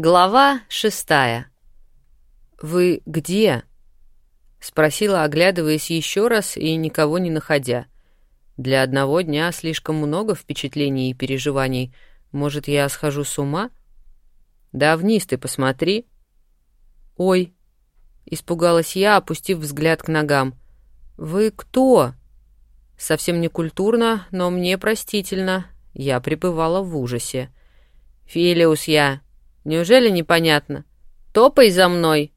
Глава шестая. «Вы где?» — спросила, оглядываясь еще раз и никого не находя. «Для одного дня слишком много впечатлений и переживаний. Может, я схожу с ума?» «Да вниз ты посмотри». «Ой!» — испугалась я, опустив взгляд к ногам. «Вы кто?» Совсем не культурно, но мне простительно. Я пребывала в ужасе. «Филиус я. Неужели непонятно? Топай за мной!»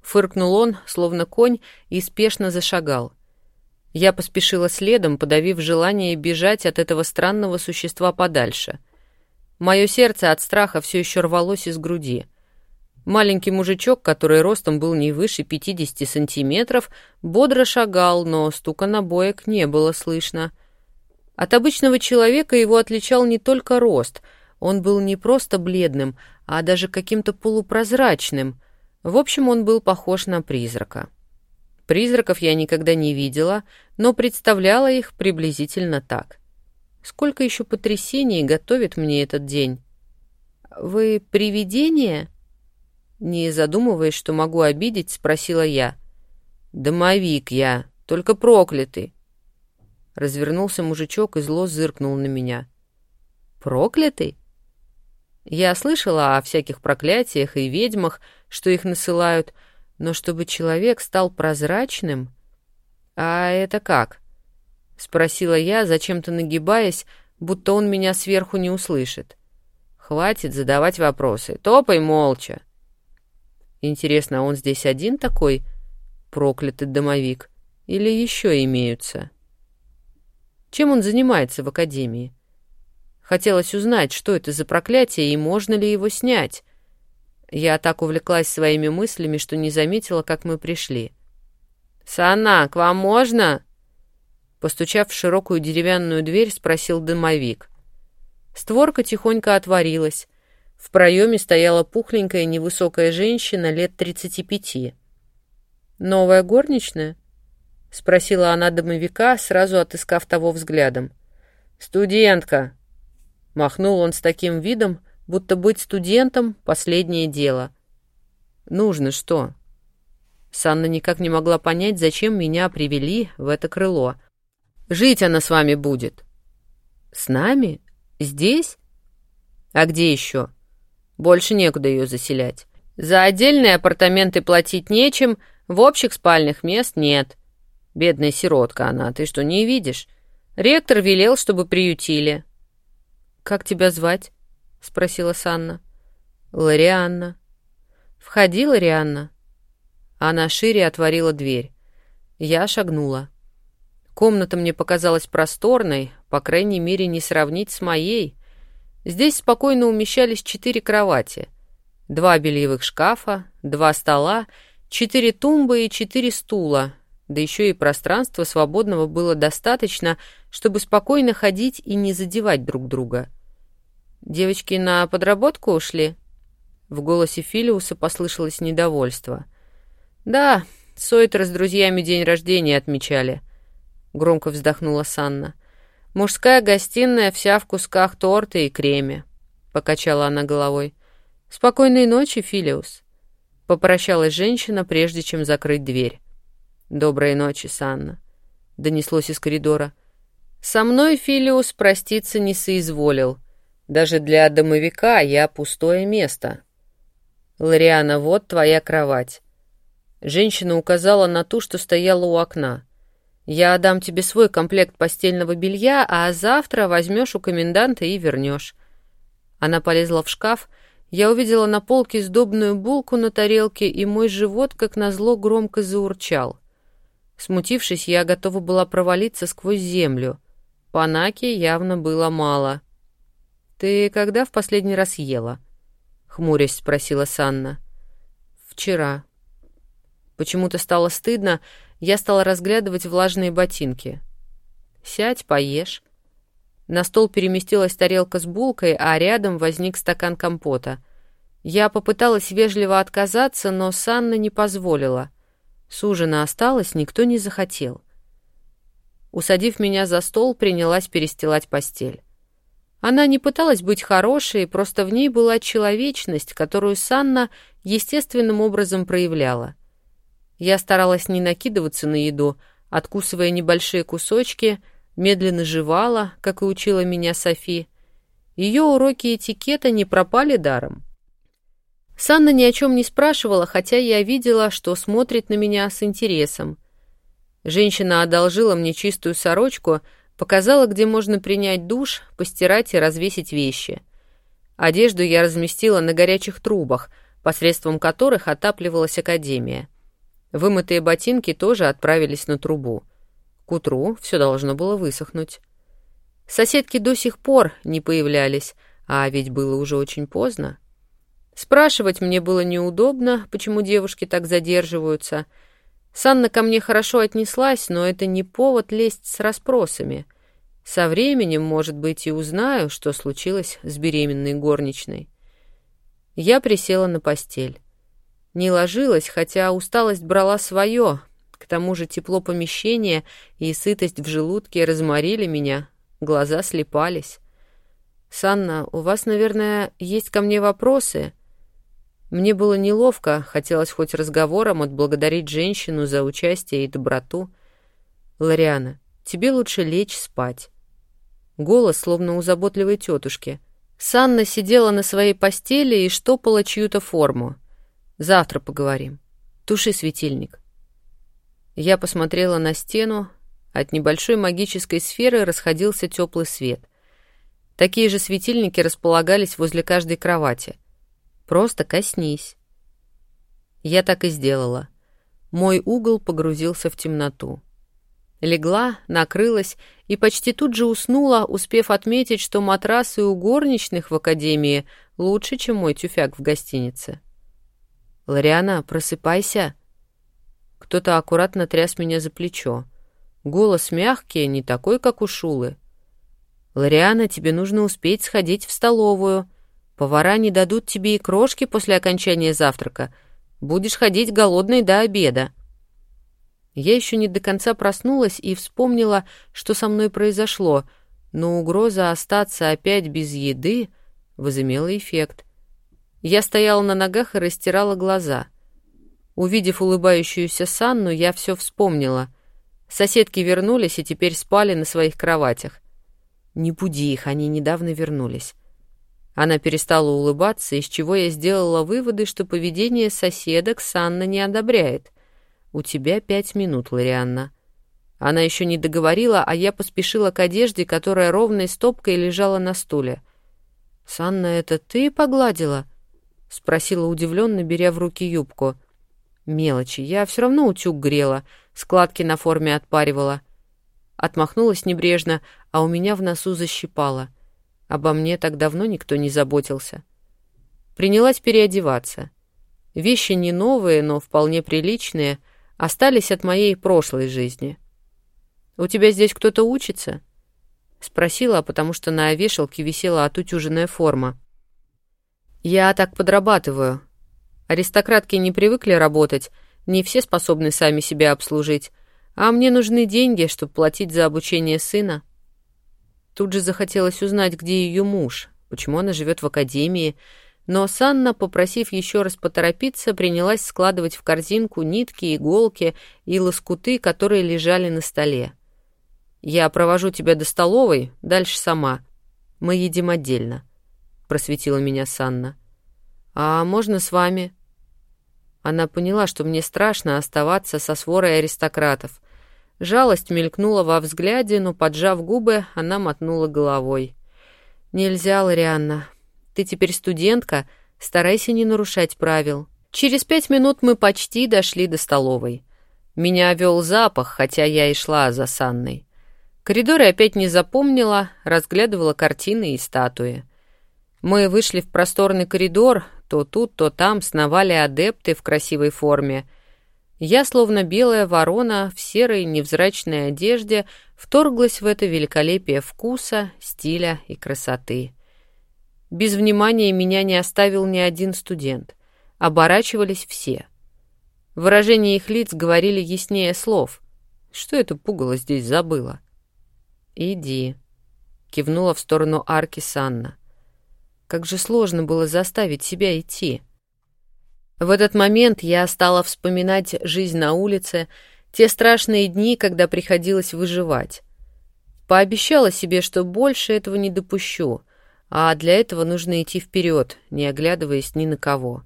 Фыркнул он, словно конь, и спешно зашагал. Я поспешила следом, подавив желание бежать от этого странного существа подальше. Мое сердце от страха все еще рвалось из груди. Маленький мужичок, который ростом был не выше 50 сантиметров, бодро шагал, но стука набоек не было слышно. От обычного человека его отличал не только рост, он был не просто бледным, а даже каким-то полупрозрачным. В общем, он был похож на призрака. Призраков я никогда не видела, но представляла их приблизительно так. Сколько еще потрясений готовит мне этот день? «Вы привидение?» Не задумываясь, что могу обидеть, спросила я. «Домовик я, только проклятый!» Развернулся мужичок и зло зыркнул на меня. «Проклятый?» Я слышала о всяких проклятиях и ведьмах, что их насылают, но чтобы человек стал прозрачным... «А это как?» — спросила я, зачем-то нагибаясь, будто он меня сверху не услышит. «Хватит задавать вопросы. Топай молча!» Интересно, а он здесь один такой проклятый домовик? Или еще имеются? Чем он занимается в академии? Хотелось узнать, что это за проклятие и можно ли его снять. Я так увлеклась своими мыслями, что не заметила, как мы пришли. «Санна, к вам можно?» Постучав в широкую деревянную дверь, спросил дымовик. Створка тихонько отворилась. В проеме стояла пухленькая невысокая женщина лет тридцати пяти. «Новая горничная?» — спросила она домовика, сразу отыскав того взглядом. «Студентка!» — махнул он с таким видом, будто быть студентом — последнее дело. «Нужно что?» Санна никак не могла понять, зачем меня привели в это крыло. «Жить она с вами будет». «С нами? Здесь? А где еще?» Больше некуда ее заселять. За отдельные апартаменты платить нечем, в общих спальных мест нет. Бедная сиротка она, ты что, не видишь? Ректор велел, чтобы приютили. «Как тебя звать?» — спросила Санна. «Ларианна». «Входи, Ларианна». Она шире отворила дверь. Я шагнула. Комната мне показалась просторной, по крайней мере, не сравнить с моей — Здесь спокойно умещались четыре кровати, два бельевых шкафа, два стола, четыре тумбы и четыре стула, да еще и пространства свободного было достаточно, чтобы спокойно ходить и не задевать друг друга. «Девочки на подработку ушли?» В голосе Филиуса послышалось недовольство. «Да, Сойтер с друзьями день рождения отмечали», — громко вздохнула Санна. Мужская гостиная вся в кусках торта и креме», — покачала она головой. «Спокойной ночи, Филиус», — попрощалась женщина, прежде чем закрыть дверь. «Доброй ночи, Санна», — донеслось из коридора. «Со мной Филиус проститься не соизволил. Даже для домовика я пустое место». «Лориана, вот твоя кровать». Женщина указала на ту, что стояла у окна. Я дам тебе свой комплект постельного белья, а завтра возьмешь у коменданта и вернешь. Она полезла в шкаф. Я увидела на полке сдобную булку на тарелке, и мой живот, как назло, громко заурчал. Смутившись, я готова была провалиться сквозь землю. Панаки явно было мало. «Ты когда в последний раз ела?» — хмурясь спросила Санна. «Вчера». Почему-то стало стыдно, я стала разглядывать влажные ботинки. «Сядь, поешь». На стол переместилась тарелка с булкой, а рядом возник стакан компота. Я попыталась вежливо отказаться, но Санна не позволила. Сужена осталось, никто не захотел. Усадив меня за стол, принялась перестилать постель. Она не пыталась быть хорошей, просто в ней была человечность, которую Санна естественным образом проявляла. Я старалась не накидываться на еду, откусывая небольшие кусочки, медленно жевала, как и учила меня Софи. Ее уроки этикета не пропали даром. Санна ни о чем не спрашивала, хотя я видела, что смотрит на меня с интересом. Женщина одолжила мне чистую сорочку, показала, где можно принять душ, постирать и развесить вещи. Одежду я разместила на горячих трубах, посредством которых отапливалась академия. Вымытые ботинки тоже отправились на трубу. К утру все должно было высохнуть. Соседки до сих пор не появлялись, а ведь было уже очень поздно. Спрашивать мне было неудобно, почему девушки так задерживаются. Санна ко мне хорошо отнеслась, но это не повод лезть с расспросами. Со временем, может быть, и узнаю, что случилось с беременной горничной. Я присела на постель. Не ложилась, хотя усталость брала свое. К тому же тепло помещения и сытость в желудке разморили меня, глаза слепались. «Санна, у вас, наверное, есть ко мне вопросы?» Мне было неловко, хотелось хоть разговором отблагодарить женщину за участие и доброту. «Лориана, тебе лучше лечь спать». Голос, словно у заботливой тетушки. Санна сидела на своей постели и штопала чью-то форму. «Завтра поговорим. Туши светильник». Я посмотрела на стену. От небольшой магической сферы расходился теплый свет. Такие же светильники располагались возле каждой кровати. Просто коснись. Я так и сделала. Мой угол погрузился в темноту. Легла, накрылась и почти тут же уснула, успев отметить, что матрасы у горничных в академии лучше, чем мой тюфяк в гостинице. «Лориана, просыпайся!» Кто-то аккуратно тряс меня за плечо. Голос мягкий, не такой, как у Шулы. «Лориана, тебе нужно успеть сходить в столовую. Повара не дадут тебе и крошки после окончания завтрака. Будешь ходить голодной до обеда. Я еще не до конца проснулась и вспомнила, что со мной произошло, но угроза остаться опять без еды возымела эффект. Я стояла на ногах и растирала глаза. Увидев улыбающуюся Санну, я все вспомнила. Соседки вернулись и теперь спали на своих кроватях. Не буди их, они недавно вернулись. Она перестала улыбаться, из чего я сделала выводы, что поведение соседок Санна не одобряет. «У тебя пять минут, Лорианна». Она еще не договорила, а я поспешила к одежде, которая ровной стопкой лежала на стуле. «Санна, это ты погладила?» — спросила удивленно, беря в руки юбку. «Мелочи, я все равно утюг грела, складки на форме отпаривала». Отмахнулась небрежно, а у меня в носу защипала — Обо мне так давно никто не заботился. Принялась переодеваться. Вещи не новые, но вполне приличные, остались от моей прошлой жизни. «У тебя здесь кто-то учится?» Спросила, потому что на вешалке висела отутюженная форма. «Я так подрабатываю. Аристократки не привыкли работать, не все способны сами себя обслужить, а мне нужны деньги, чтобы платить за обучение сына». Тут же захотелось узнать, где ее муж, почему она живет в академии, но Санна, попросив еще раз поторопиться, принялась складывать в корзинку нитки, иголки и лоскуты, которые лежали на столе. «Я провожу тебя до столовой, дальше сама. Мы едим отдельно», — просветила меня Санна. «А можно с вами?» Она поняла, что мне страшно оставаться со сворой аристократов. Жалость мелькнула во взгляде, но, поджав губы, она мотнула головой. «Нельзя, Лорианна. Ты теперь студентка, старайся не нарушать правил». Через пять минут мы почти дошли до столовой. Меня вел запах, хотя я и шла за Санной. Коридоры опять не запомнила, разглядывала картины и статуи. Мы вышли в просторный коридор, то тут, то там сновали адепты в красивой форме — я, словно белая ворона в серой невзрачной одежде, вторглась в это великолепие вкуса, стиля и красоты. Без внимания меня не оставил ни один студент. Оборачивались все. Выражения их лиц говорили яснее слов. Что это пугало здесь забыла? «Иди». кивнула в сторону арки Санна. Как же сложно было заставить себя идти. В этот момент я стала вспоминать жизнь на улице, те страшные дни, когда приходилось выживать. Пообещала себе, что больше этого не допущу, а для этого нужно идти вперед, не оглядываясь ни на кого.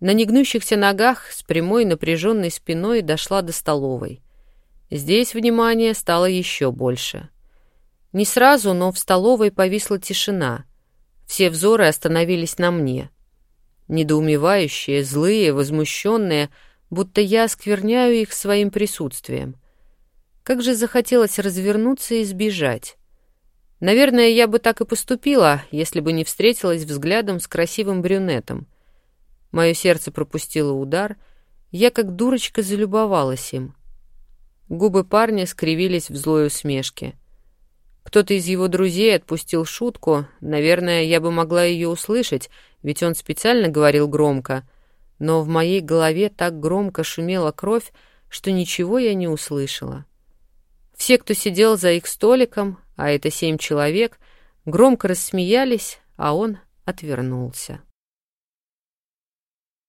На негнущихся ногах с прямой напряженной спиной дошла до столовой. Здесь внимание стало еще больше. Не сразу, но в столовой повисла тишина. Все взоры остановились на мне. Недоумевающие, злые, возмущенные, будто я оскверняю их своим присутствием. Как же захотелось развернуться и сбежать. Наверное, я бы так и поступила, если бы не встретилась взглядом с красивым брюнетом. Мое сердце пропустило удар, я как дурочка залюбовалась им. Губы парня скривились в злой усмешке. Кто-то из его друзей отпустил шутку, наверное, я бы могла ее услышать, ведь он специально говорил громко, но в моей голове так громко шумела кровь, что ничего я не услышала. Все, кто сидел за их столиком, а это семь человек, громко рассмеялись, а он отвернулся.